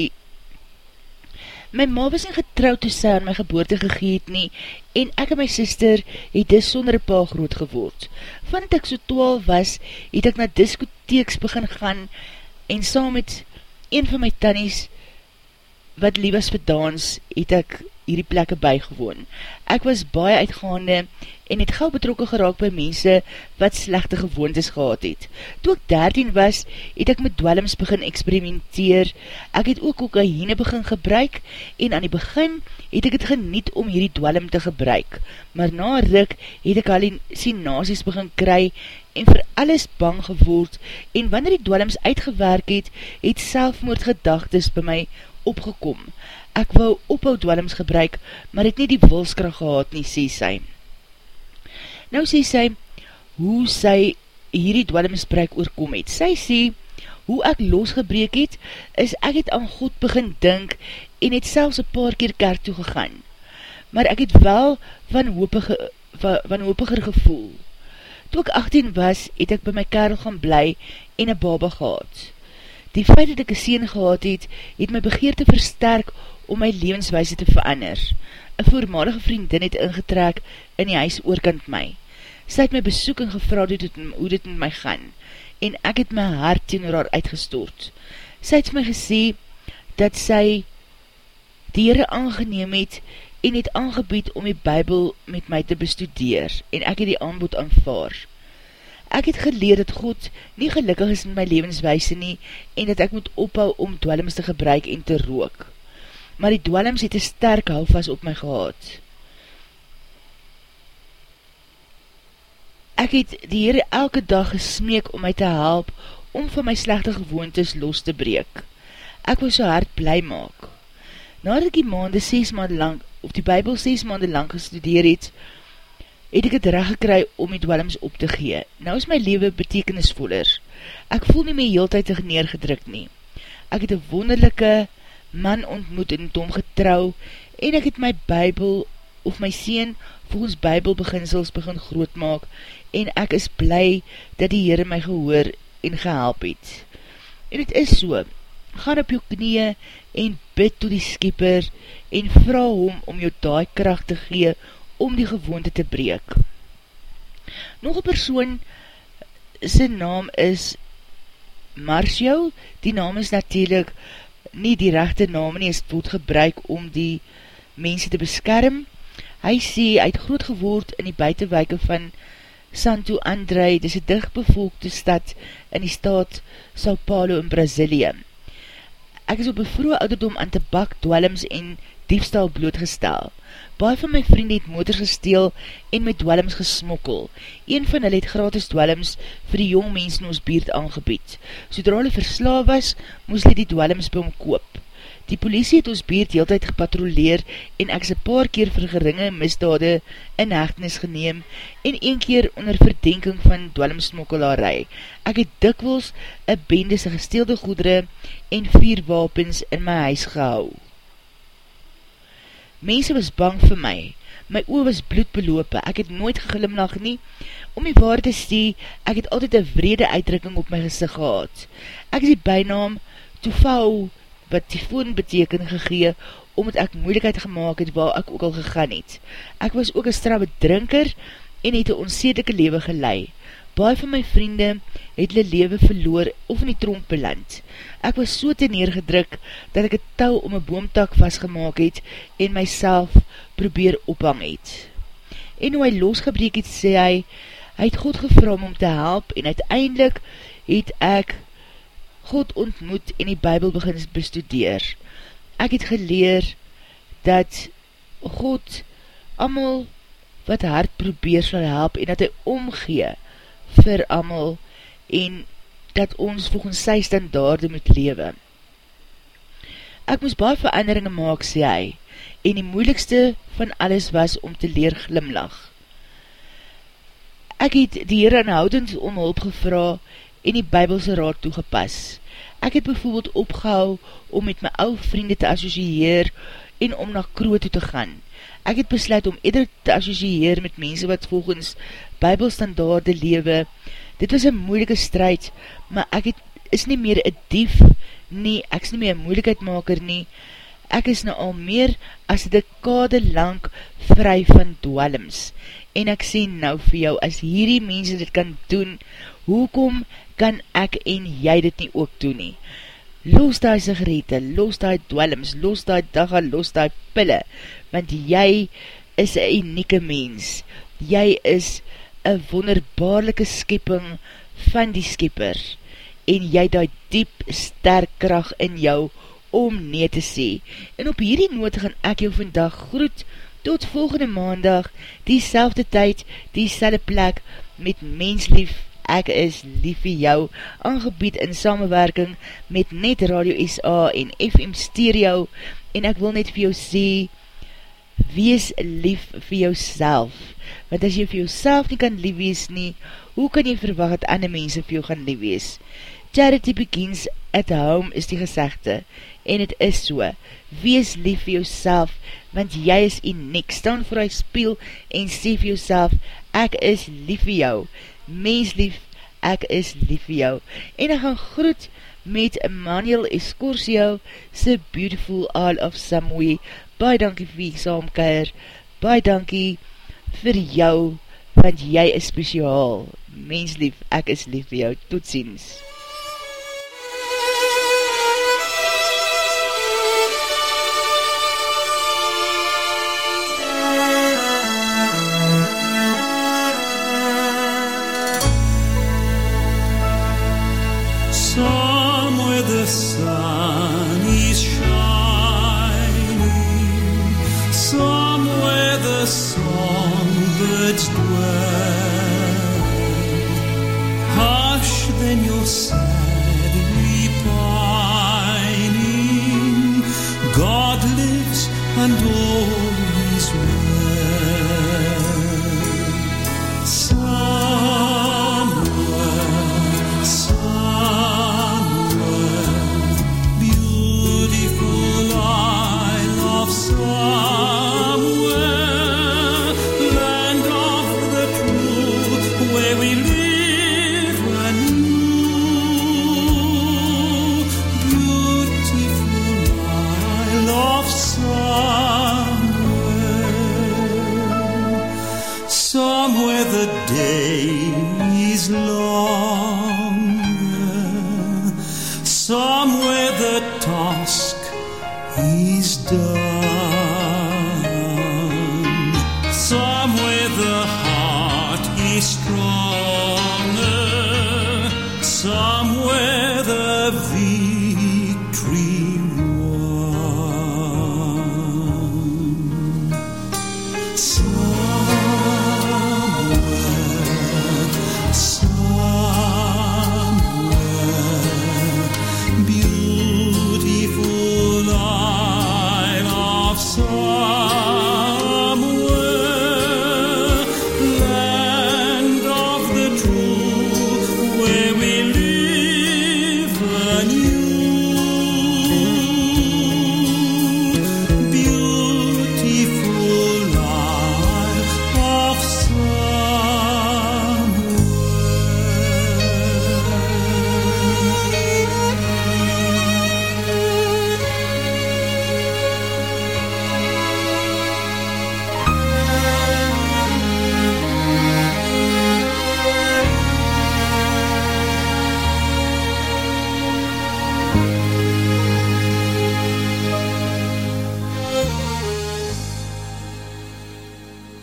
My ma was nie getrouwd toe sy aan my geboorte gegeet nie, en ek en my sister het dis sonder pa groot geword. Van ek so 12 was, het ek na diskoteeks begin gaan, en saam met een van my tannies, wat lief was vir dans, het ek hierdie plekke bygewoon. Ek was baie uitgaande en het gauw betrokken geraak by mense wat slechte gewoontes gehad het. Toe ek 13 was, het ek met dwellings begin experimenteer. Ek het ook kokaine begin gebruik en aan die begin het ek het geniet om hierdie dwellum te gebruik. Maar na ruk het ek al die sinasies begin kry en vir alles bang geword en wanneer die dwellings uitgewerk het, het selfmoordgedagtes by my opgekom. Ek wou ophou dwellings gebruik, maar het nie die wilskracht gehad nie, sê sy. Nou sê sy, hoe sy hierdie dwellingsbruik oorkom het. Sy sê, hoe ek losgebreek het, is ek het aan God begin dink en het selfs een paar keer kerk toegegaan. Maar ek het wel van, hoopige, van, van hoopiger gevoel. Toe ek 18 was, het ek by my kerel gaan bly en een baba gehad. Die feit dat ek een sien gehad het, het my begeerte versterk om my levenswijze te verander. Een voormalige vriendin het ingetrek in die huis oorkant my. Sy het my besoek en gevra hoe dit, hoe dit met my gaan, en ek het my hart teen haar uitgestoord. Sy het my gesê, dat sy die Heere aangeneem het, en het aangebied om die Bijbel met my te bestudeer, en ek het die aanbod aanvaar. Ek het geleer dat God nie gelukkig is in my levenswijse nie en dat ek moet ophou om dwellings te gebruik en te rook. Maar die dwellings het een sterk houvast op my gehad. Ek het die Heere elke dag gesmeek om my te help om van my slechte gewoontes los te breek. Ek wil so hard bly maak. Nadat ek die maande 6 maande lang, of die bybel 6 maande lang gestudeer het, het ek het recht gekry om die dwellings op te gee. Nou is my leven betekenisvoller. Ek voel nie my heel tyd neergedruk nie. Ek het een wonderlijke man ontmoet en tom getrou en ek het my bybel of my sien volgens bybelbeginsels begin groot maak en ek is bly dat die Heere my gehoor en gehelp het. En het is so, gaan op jou knie en bid to die skipper en vraag hom om jou daai kracht te gee om die gewoonte te breek. Nog een persoon, sy naam is Marcio, die naam is natuurlijk nie die rechte naam nie, is het gebruik om die mense te beskerm. Hy sê, hy het groot geword in die buitenwijke van Santo André, dis een dichtbevolkte stad in die staat Sao Paulo in Brazilië. Ek is op een vroege ouderdom aan tabak, dwellings en diefstal blootgestel. Baie van my vriend het motors gesteel en met dwellings gesmokkel. Een van hulle het gratis dwellings vir die jong mens in ons beerd aangebied. Sodra hulle verslaaf was, moes hulle die dwellings by hom koop. Die politie het ons beerd heel tyd gepatroleer en ek is een paar keer vir geringe misdade in hechtenis geneem en een keer onder verdenking van dwellingsmokkelarij. Ek het dikwels een bende sy gesteelde goedere en vier wapens in my huis gehou. Mense was bang vir my. My oor was bloedbelope. Ek het nooit geglimlag nie. Om die waar te sê, ek het altyd een vrede uitdrukking op my gezicht gehad. Ek is die bijnaam Toefau, wat tyfoon beteken gegee, omdat ek moeilikheid gemaakt het waar ek ook al gegaan het. Ek was ook een strabbe drinker en het een onzedelike lewe geleid. Baie van my vriende het hulle lewe verloor of in die tronk beland. Ek was so te neergedruk, dat ek het touw om een boomtak vastgemaak het en myself probeer ophang het. En hoe hy losgebreek het, sê hy, hy het God gevra om om te help en uiteindelik het ek God ontmoet en die Bijbel begin bestudeer. Ek het geleer dat God amal wat hard probeer sal help en dat hy omgee vir amal en dat ons volgens sy standaarde moet lewe. Ek moes baie veranderinge maak, sê hy, en die moeilikste van alles was om te leer glimlach. Ek het die Heer aanhoudend om hulp gevra en die Bybelse raad toegepas. Ek het bijvoorbeeld opgehou om met my ou vriende te associeer en om na kroe toe te gaan. Ek het besluit om eerder te associeer met mense wat volgens bybelstandaarde lewe. Dit was een moeilike strijd, maar ek het, is nie meer een dief nie, ek is nie meer een moeilikheidmaker nie. Ek is nou al meer as die dekade lang vry van dwellings. En ek sê nou vir jou, as hierdie mense dit kan doen, hoekom kan ek en jy dit nie ook doen nie? Los die sigarete, los die dwellings, los die dagga, los die pille, want jy is een unieke mens. Jy is een wonderbaarlike skipping van die skipper en jy die diep sterk kracht in jou om nee te sê. En op hierdie noot gaan ek jou vandag groet tot volgende maandag, die selfde tyd, die selfde plek met menslief ek is lief vir jou, aangebied in samenwerking met Net Radio SA en FM Stereo, en ek wil net vir jou sê, wees lief vir jou want as jy vir jou nie kan lief wees nie, hoe kan jy verwacht dat ander mense vir jou gaan lief wees? Charity begins at home is die gezegde, en het is so, wees lief vir jou want jy is uniek, staan voor hy spiel en sê vir jou ek is lief vir jou, mens lief, ek is lief vir jou, en ek gaan groet met Emmanuel Escorcio, se Beautiful All of Samwe, baie dankie vir die saamkeer, baie dankie vir jou, want jy is speciaal, mens lief, ek is lief vir jou, tot ziens. lights.